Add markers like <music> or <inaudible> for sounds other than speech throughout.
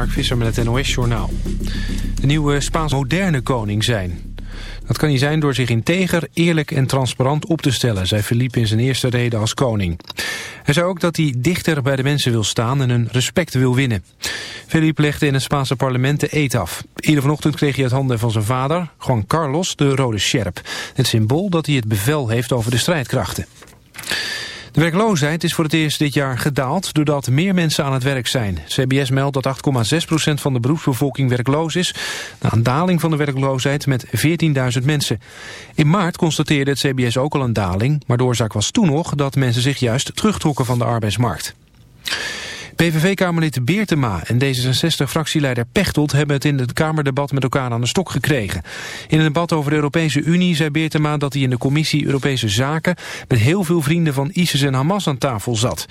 Mark Visser met het NOS-journaal. De nieuwe Spaanse moderne koning zijn. Dat kan hij zijn door zich integer, eerlijk en transparant op te stellen... zei Philippe in zijn eerste reden als koning. Hij zei ook dat hij dichter bij de mensen wil staan en hun respect wil winnen. Philippe legde in het Spaanse parlement de eet af. Eerder vanochtend kreeg hij uit handen van zijn vader, Juan Carlos, de rode sjerp. Het symbool dat hij het bevel heeft over de strijdkrachten. De werkloosheid is voor het eerst dit jaar gedaald doordat meer mensen aan het werk zijn. CBS meldt dat 8,6% van de beroepsbevolking werkloos is. Na een daling van de werkloosheid met 14.000 mensen. In maart constateerde het CBS ook al een daling, maar de oorzaak was toen nog dat mensen zich juist terugtrokken van de arbeidsmarkt. PVV-kamerlid Beertema en D66-fractieleider Pechtold hebben het in het Kamerdebat met elkaar aan de stok gekregen. In een debat over de Europese Unie zei Beertema dat hij in de commissie Europese Zaken met heel veel vrienden van ISIS en Hamas aan tafel zat.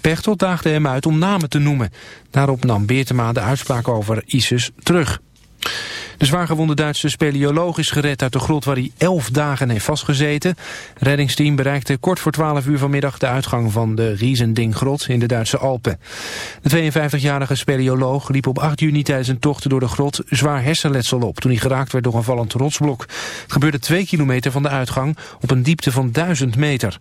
Pechtold daagde hem uit om namen te noemen. Daarop nam Beertema de uitspraak over ISIS terug. De zwaargewonde Duitse speleoloog is gered uit de grot waar hij elf dagen heeft vastgezeten. Reddingsteam bereikte kort voor 12 uur vanmiddag de uitgang van de Riesendinggrot in de Duitse Alpen. De 52-jarige speleoloog liep op 8 juni tijdens een tocht door de grot zwaar hersenletsel op toen hij geraakt werd door een vallend rotsblok. Het gebeurde twee kilometer van de uitgang op een diepte van 1000 meter.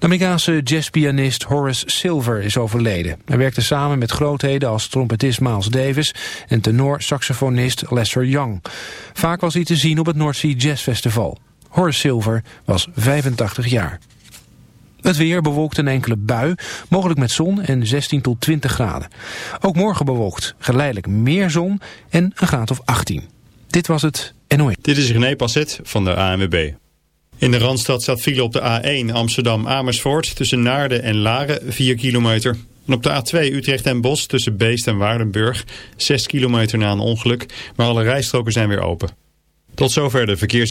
De Amerikaanse jazzpianist Horace Silver is overleden. Hij werkte samen met grootheden als trompetist Miles Davis en tenor-saxofonist Lester Young. Vaak was hij te zien op het North Jazz Festival. Horace Silver was 85 jaar. Het weer bewolkt een enkele bui, mogelijk met zon en 16 tot 20 graden. Ook morgen bewolkt, geleidelijk meer zon en een graad of 18. Dit was het NOE. Dit is René Passet van de ANWB. In de Randstad staat file op de A1 Amsterdam-Amersfoort tussen Naarden en Laren 4 kilometer. En op de A2 Utrecht en Bos tussen Beest en Waardenburg 6 kilometer na een ongeluk, maar alle rijstroken zijn weer open. Tot zover de verkeers...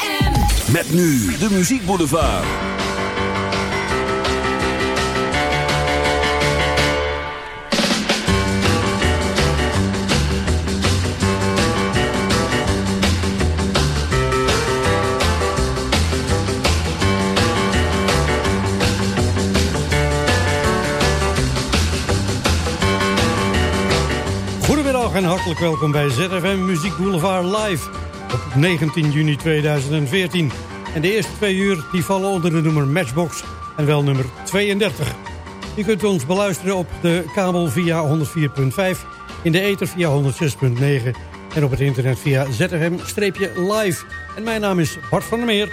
Met nu de Muziek Boulevard. Goedemiddag en hartelijk welkom bij ZFM Muziek Boulevard Live op 19 juni 2014. En de eerste twee uur die vallen onder de nummer Matchbox en wel nummer 32. Je kunt ons beluisteren op de kabel via 104.5, in de ether via 106.9 en op het internet via ZFM-live. En mijn naam is Bart van der Meer.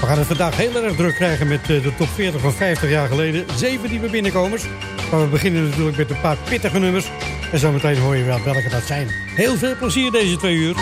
We gaan het vandaag heel erg druk krijgen met eh, de top 40 van 50 jaar geleden. Zeven nieuwe binnenkomers. Maar we beginnen natuurlijk met een paar pittige nummers. En zometeen hoor je wel welke dat zijn. Heel veel plezier deze twee uur.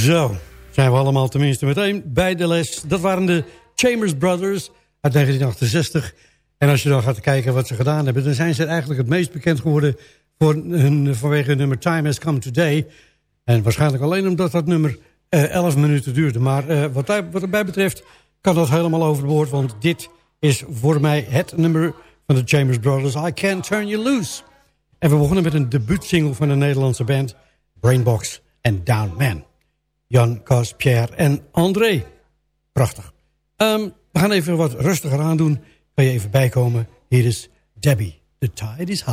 Zo, zijn we allemaal tenminste meteen bij de les. Dat waren de Chambers Brothers uit 1968. En als je dan gaat kijken wat ze gedaan hebben... dan zijn ze eigenlijk het meest bekend geworden... Voor hun, vanwege hun nummer Time Has Come Today. En waarschijnlijk alleen omdat dat nummer uh, 11 minuten duurde. Maar uh, wat, wat het mij betreft kan dat helemaal overboord. Want dit is voor mij het nummer van de Chambers Brothers. I Can't Turn You Loose. En we begonnen met een debuutsingle van de Nederlandse band... Brainbox en Down Man. Jan, Cas, Pierre en André. Prachtig. Um, we gaan even wat rustiger aandoen. Kan je even bijkomen. Hier is Debbie. The tide is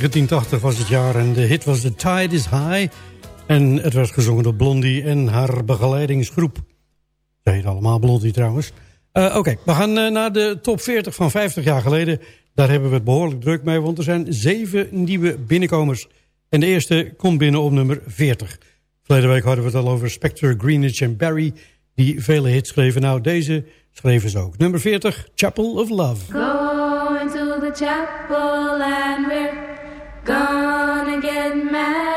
high.1980 was het jaar en de hit was The Tide is High. En het werd gezongen door Blondie en haar begeleidingsgroep. Ze heet allemaal Blondie trouwens. Uh, Oké, we gaan uh, naar de top 40 van 50 jaar geleden. Daar hebben we het behoorlijk druk mee, want er zijn zeven nieuwe binnenkomers. En de eerste komt binnen op nummer 40. Verleden week hadden we het al over Spectre, Greenwich en Barry... die vele hits schreven. Nou, deze schreven ze ook. Nummer 40, Chapel of Love. Go into the chapel and we're Gonna get married.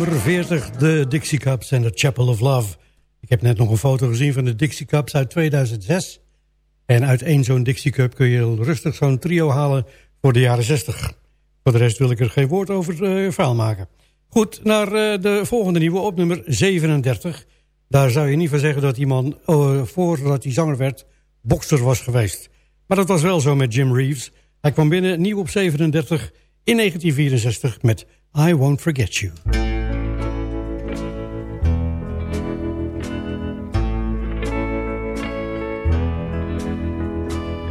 Nummer 40, de Dixie Cups en de Chapel of Love. Ik heb net nog een foto gezien van de Dixie Cups uit 2006. En uit één zo'n Dixie Cup kun je rustig zo'n trio halen voor de jaren 60. Voor de rest wil ik er geen woord over uh, maken. Goed, naar uh, de volgende nieuwe op nummer 37. Daar zou je niet van zeggen dat die man, uh, voordat hij zanger werd, bokser was geweest. Maar dat was wel zo met Jim Reeves. Hij kwam binnen nieuw op 37 in 1964 met I Won't Forget You.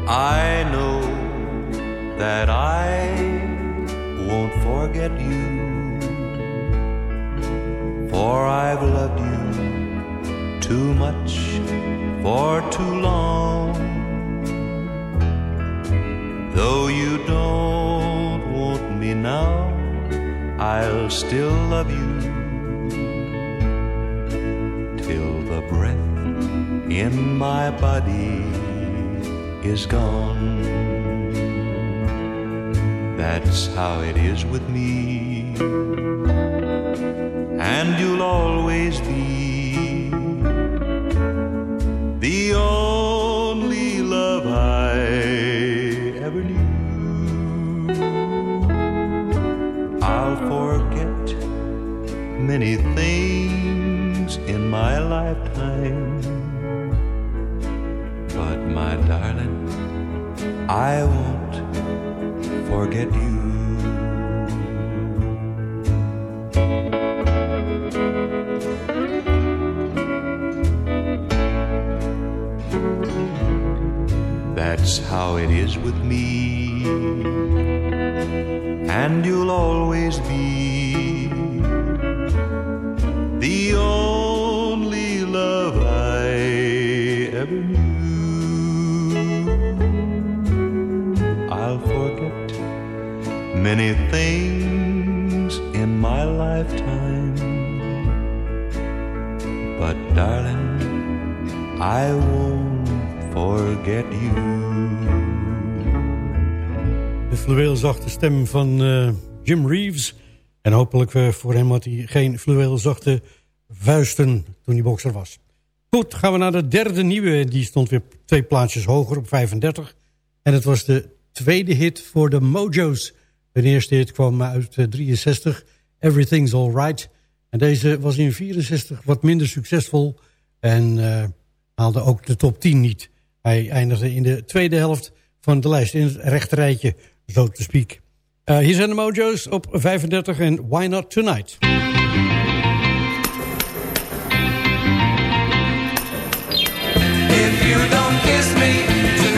I know that I won't forget you For I've loved you too much for too long. Though you don't want me now I'll still love you Till the breath in my body is gone. That's how it is with me. And you'll always be the only love I ever knew. I'll forget many things in my lifetime darling, I won't forget you. That's how it is with me, and you'll always be the only many things in my lifetime. But darling, I won't forget you. De fluweelzachte stem van uh, Jim Reeves. En hopelijk uh, voor hem had hij geen fluweelzachte vuisten toen hij bokser was. Goed, gaan we naar de derde nieuwe. Die stond weer twee plaatsjes hoger op 35. En het was de tweede hit voor de Mojo's. De eerste hit kwam uit 63, eh, Everything's Alright. En deze was in 64 wat minder succesvol en uh, haalde ook de top 10 niet. Hij eindigde in de tweede helft van de lijst, in het rechterrijtje, zo te speak. Uh, hier zijn de Mojo's op 35 en Why Not Tonight. If you don't kiss me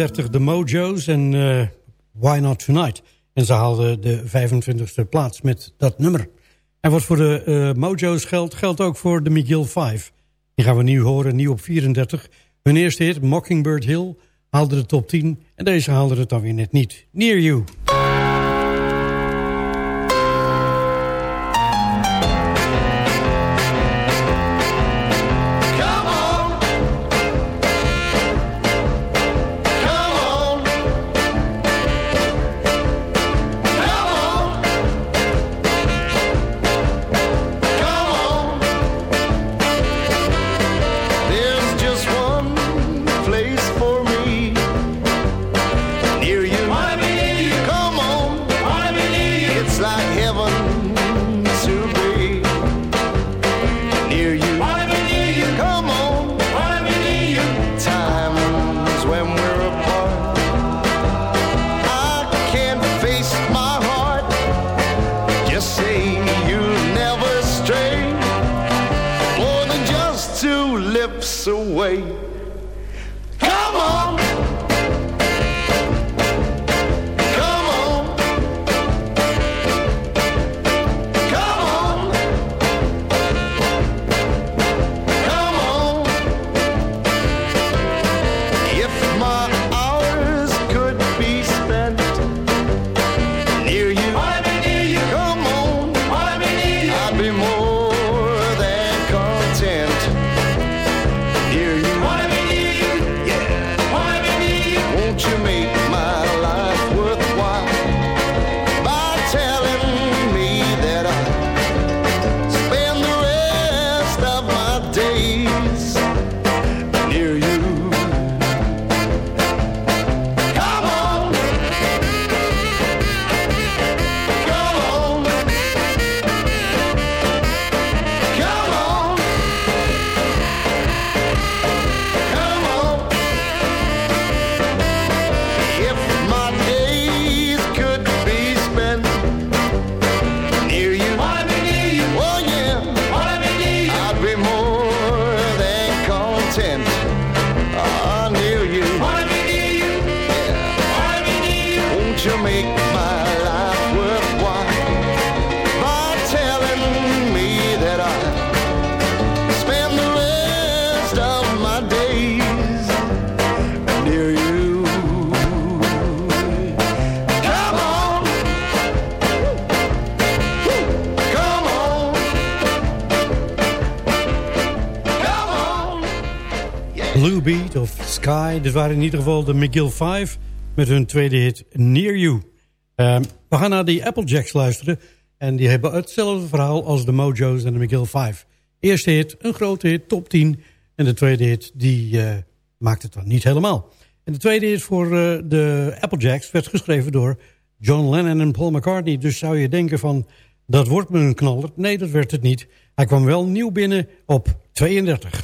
35 de Mojo's en uh, Why Not Tonight. En ze haalden de 25e plaats met dat nummer. En wat voor de uh, Mojo's geldt, geldt ook voor de McGill 5. Die gaan we nu horen, nieuw op 34. Hun eerste hit, Mockingbird Hill, haalde de top 10. En deze haalde het dan weer net niet. Near You. Dit waren in ieder geval de McGill 5 met hun tweede hit Near You. Ehm, we gaan naar die Applejacks luisteren. En die hebben hetzelfde verhaal als de Mojo's en de McGill 5. Eerste hit, een grote hit, top 10. En de tweede hit, die uh, maakt het dan niet helemaal. En de tweede hit voor uh, de Applejacks werd geschreven door John Lennon en Paul McCartney. Dus zou je denken van, dat wordt me een knaller. Nee, dat werd het niet. Hij kwam wel nieuw binnen op 32.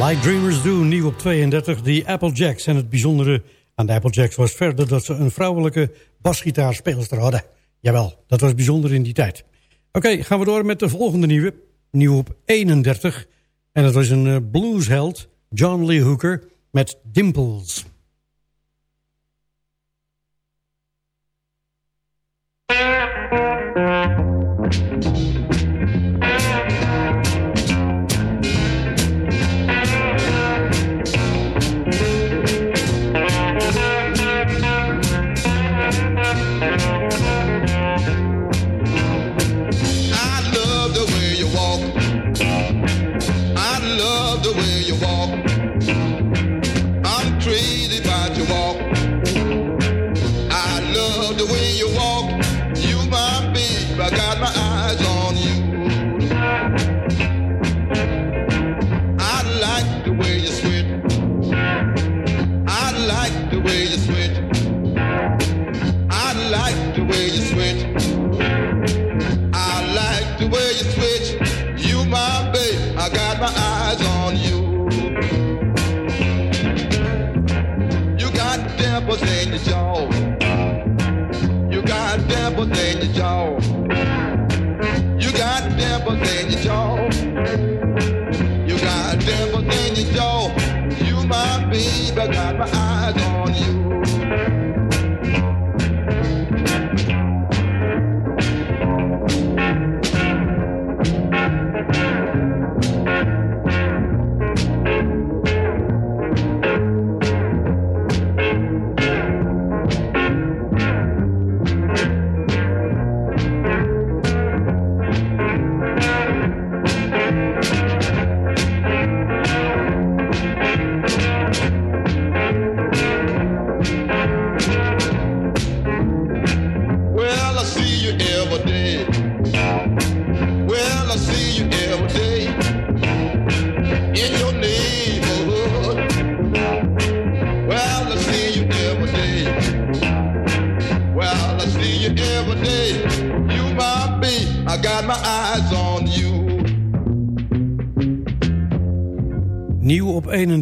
Like Dreamers Do, nieuw op 32, de Applejacks. En het bijzondere aan de Applejacks was verder dat ze een vrouwelijke basgitaarspeelster hadden. Jawel, dat was bijzonder in die tijd. Oké, gaan we door met de volgende nieuwe. Nieuw op 31. En dat was een uh, bluesheld, John Lee Hooker, met Dimples.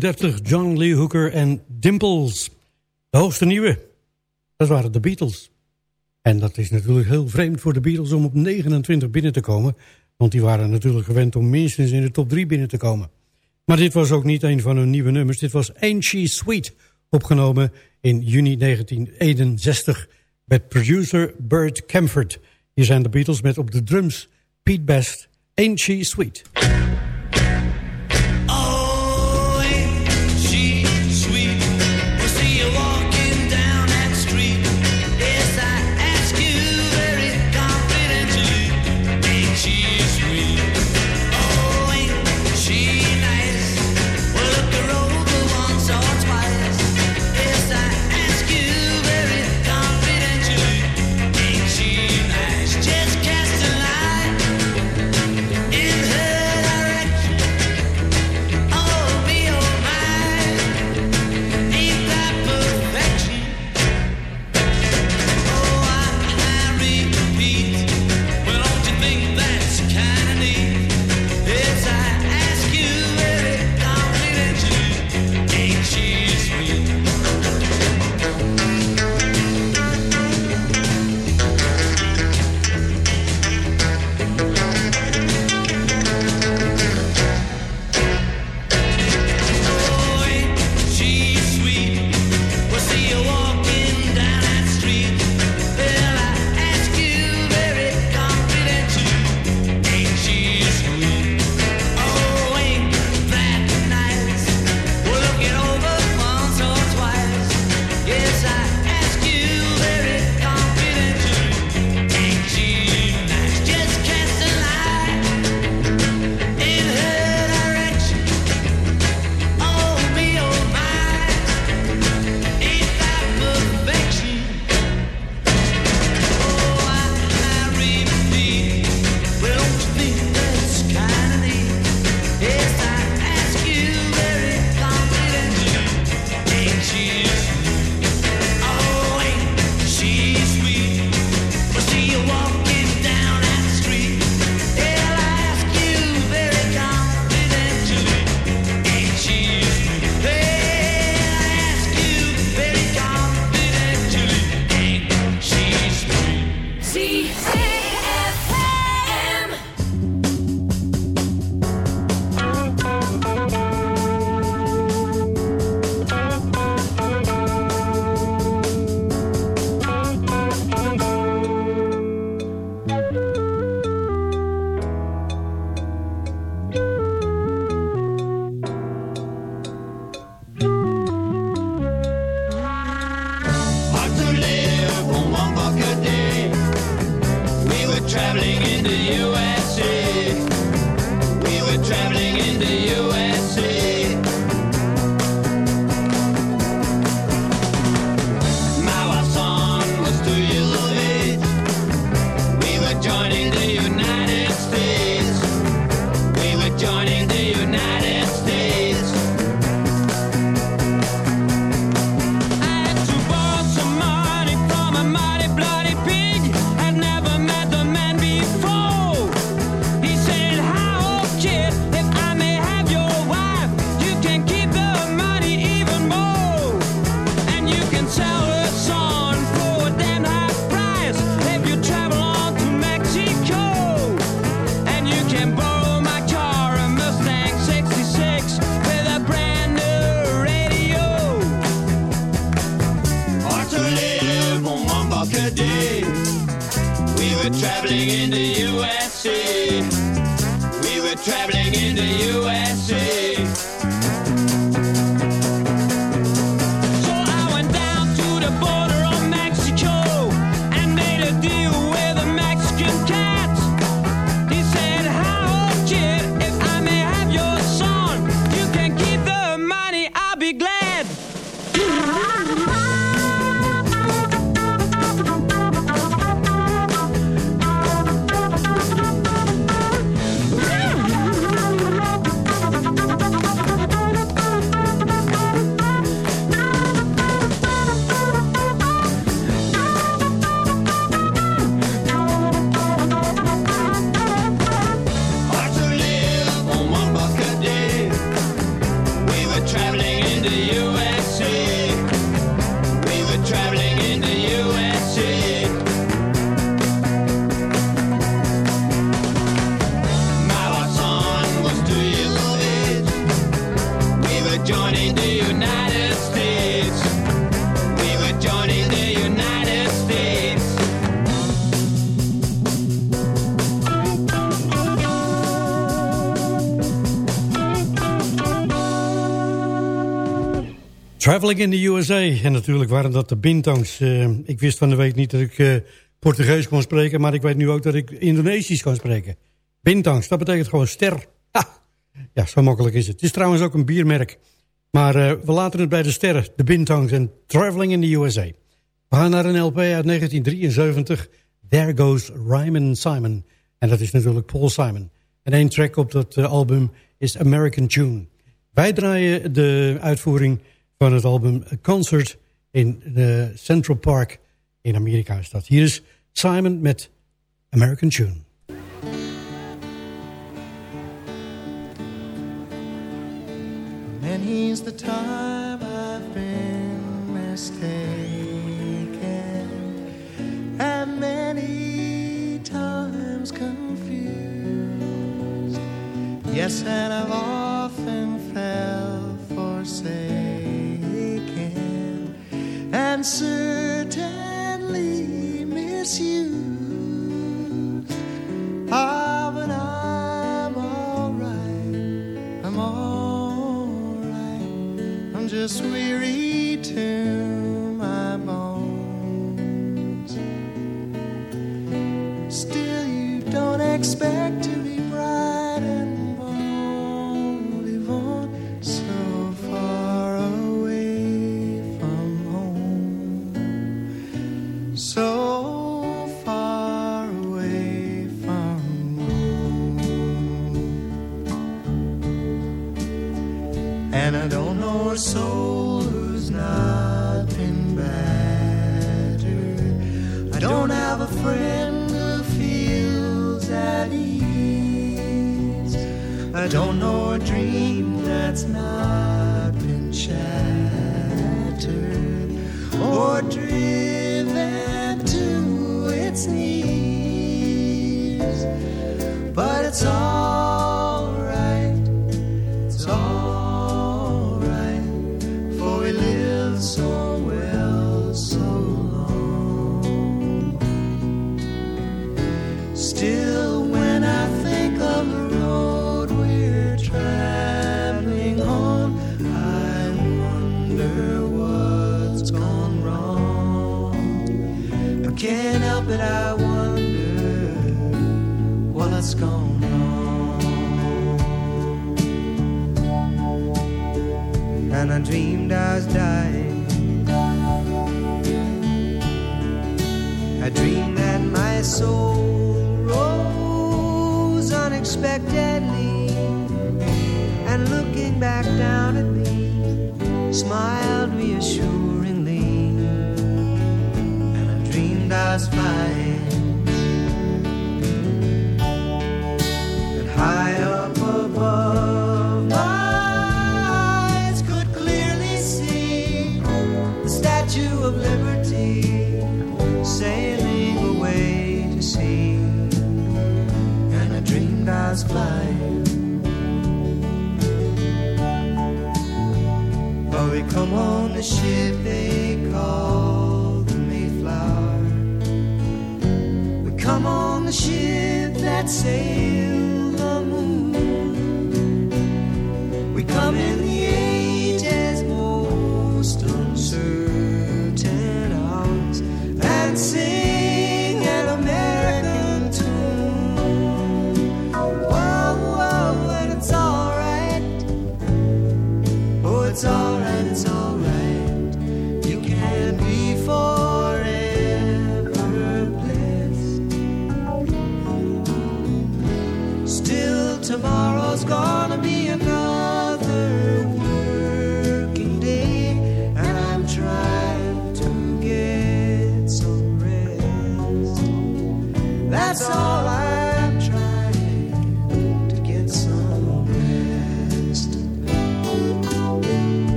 1937, John Lee Hooker en Dimples. De hoogste nieuwe, dat waren de Beatles. En dat is natuurlijk heel vreemd voor de Beatles om op 29 binnen te komen. Want die waren natuurlijk gewend om minstens in de top 3 binnen te komen. Maar dit was ook niet een van hun nieuwe nummers. Dit was Ain't She Sweet, opgenomen in juni 1961... met producer Bert Camford. Hier zijn de Beatles met op de drums Pete Best, Ain't She Sweet. to you. In the USA. En natuurlijk waren dat de Bintangs. Uh, ik wist van de week niet dat ik uh, Portugees kon spreken... maar ik weet nu ook dat ik Indonesisch kan spreken. Bintangs, dat betekent gewoon ster. Ha! Ja, zo makkelijk is het. Het is trouwens ook een biermerk. Maar uh, we laten het bij de sterren, de Bintangs en Traveling in the USA. We gaan naar een LP uit 1973. There Goes Ryman Simon. En dat is natuurlijk Paul Simon. En één track op dat album is American Tune. Wij draaien de uitvoering van het album A Concert in de Central Park in Amerika is dat. Hier is Simon met American Tune. Many's the time I've been mistaken And many times confused Yes, and I've often felt forsaken and certainly misused. Ah, but I'm alright, I'm alright, I'm just weary to my bones. Still, you don't expect to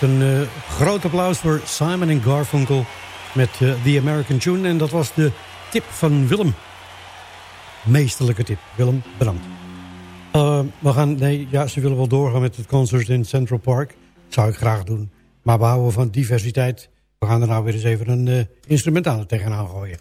Een eh, groot applaus voor Simon en Garfunkel met eh, The American Tune. En dat was de tip van Willem. Meesterlijke tip. Willem, bedankt. Eh, we gaan, nee, ja, ze willen wel doorgaan met het concert in Central Park. Zou ik graag doen. Maar we houden van diversiteit. We gaan er nou weer eens even een instrumentale tegenaan gooien.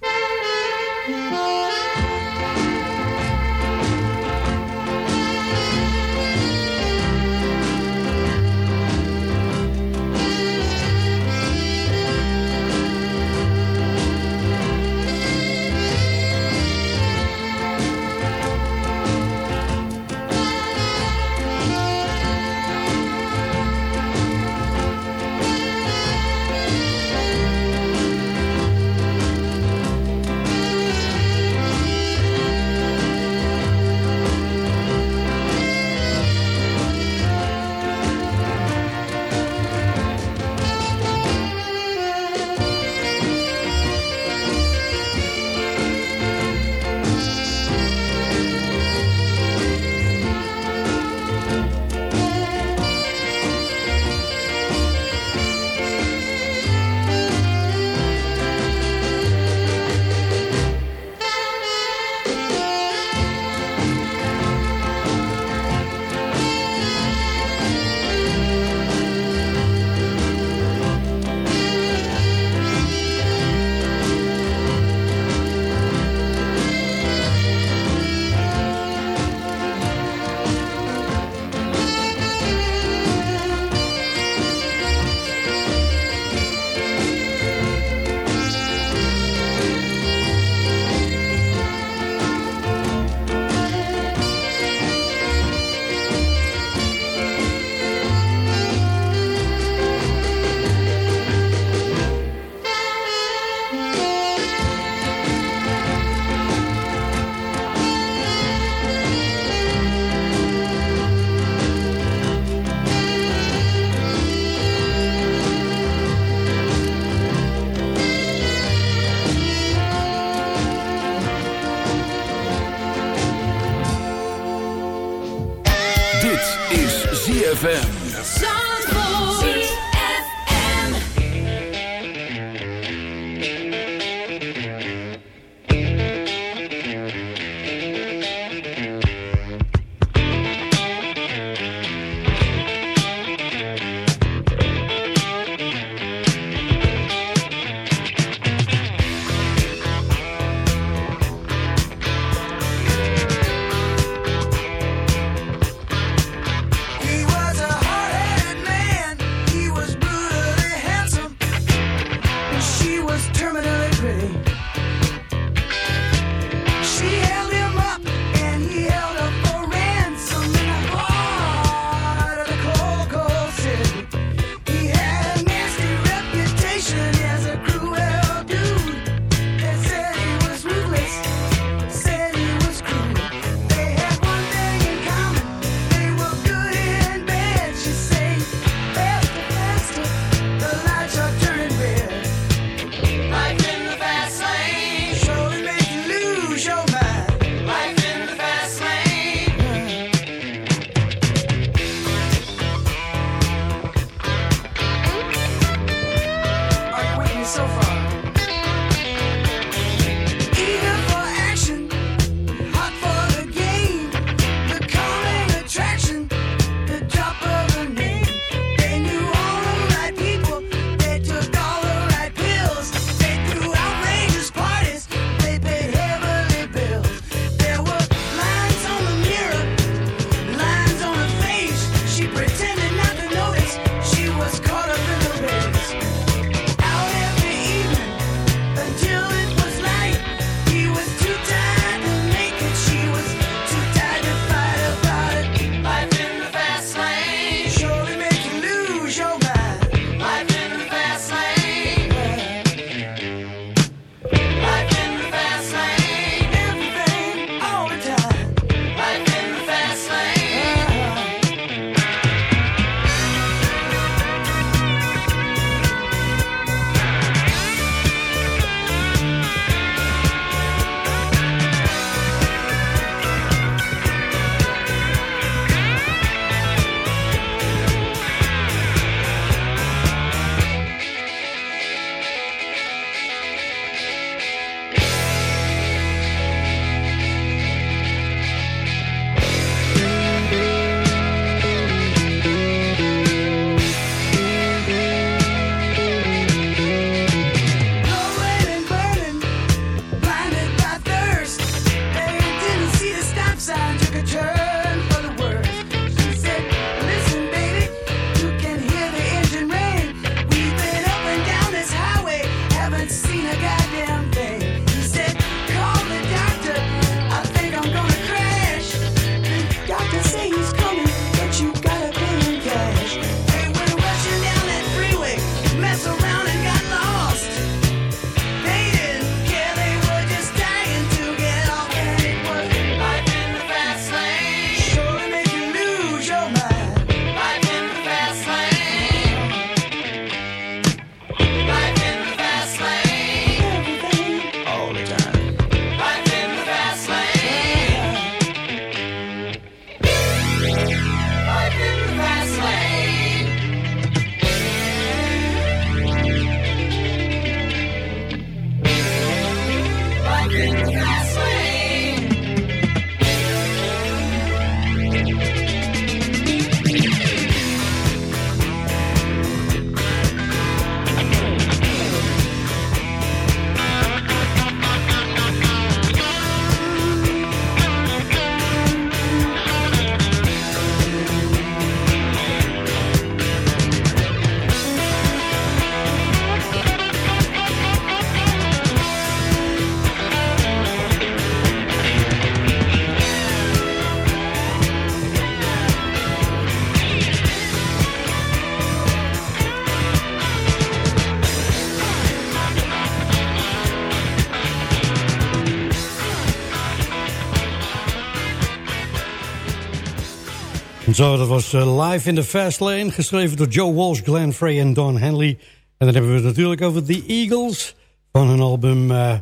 Zo, dat was eh, Live in the Fast Lane, geschreven door Joe Walsh, Glenn Frey en Don Henley. En dan hebben we het natuurlijk over The Eagles van hun album, eh,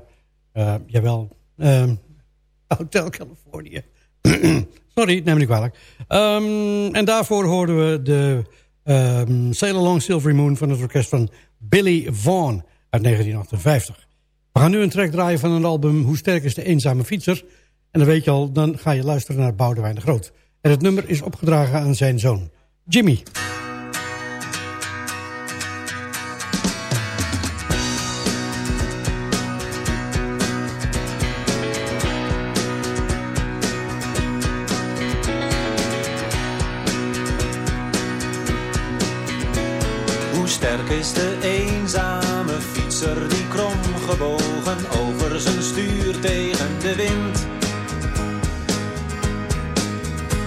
eh, jawel, ehm, Hotel California. <clears throat> Sorry, neem me niet kwalijk. Ehm, en daarvoor hoorden we de um, Sail Along Silvery Moon van het orkest van Billy Vaughn uit 1958. We gaan nu een track draaien van een album Hoe sterk is de eenzame fietser? En dan weet je al, dan ga je luisteren naar Boudewijn de Groot. En het nummer is opgedragen aan zijn zoon, Jimmy. Hoe sterk is de eenzame fietser die krom gebogen over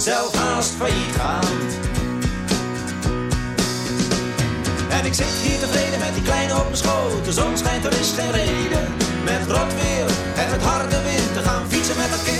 Zelf haast failliet gaand. En ik zit hier tevreden met die kleine op mijn schoot. De zon schijnt, er is geen reden. Met rot weer en met harde wind te gaan fietsen met dat kind.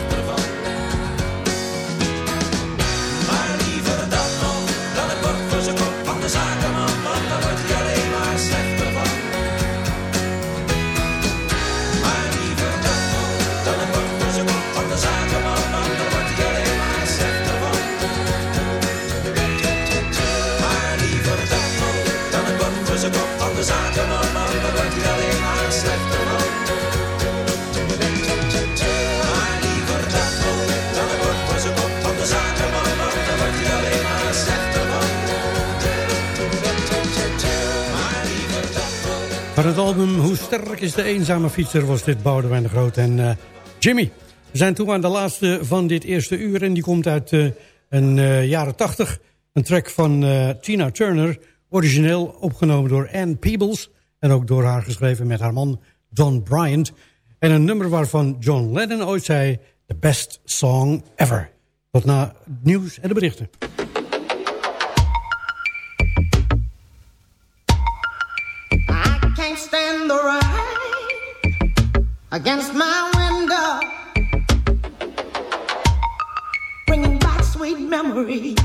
Van het album Hoe sterk is de eenzame fietser was dit Boudewijn de Groot en eh, Jimmy. We zijn toe aan de laatste van dit eerste uur en die komt uit eh, een eh, jaren tachtig. Een track van Tina Turner, origineel opgenomen door Ann Peebles... en ook door haar geschreven met haar man Don Bryant. En een nummer waarvan John Lennon ooit zei... The best song ever. Tot na nieuws en de berichten. Against my window, bringing back sweet memories.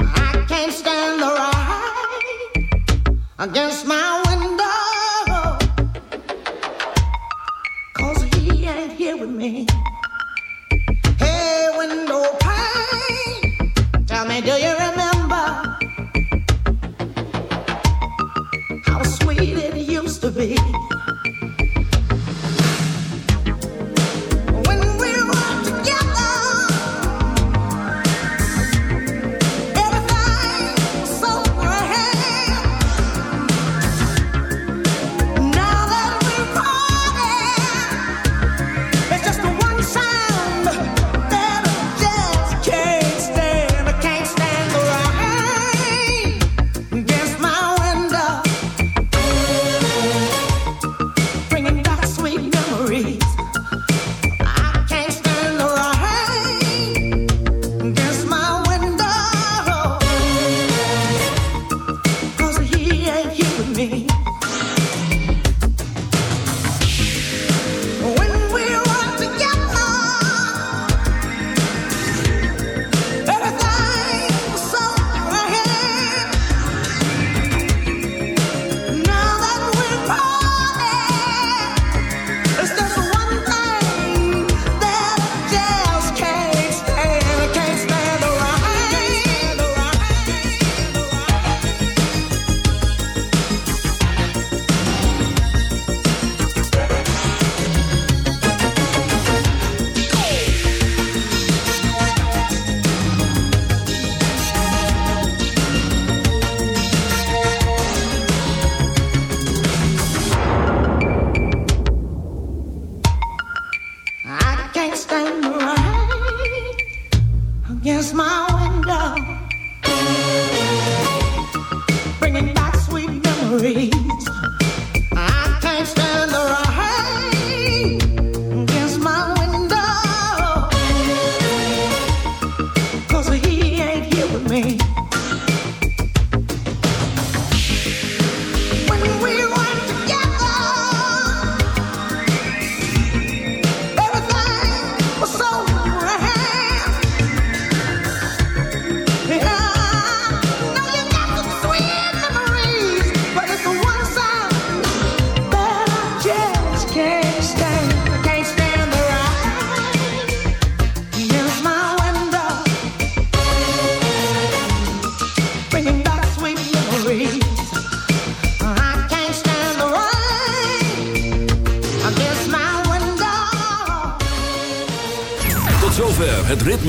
I can't stand the rain against my window, cause he ain't here with me. Hey, window pane, tell me, do you remember? how sweet it used to be.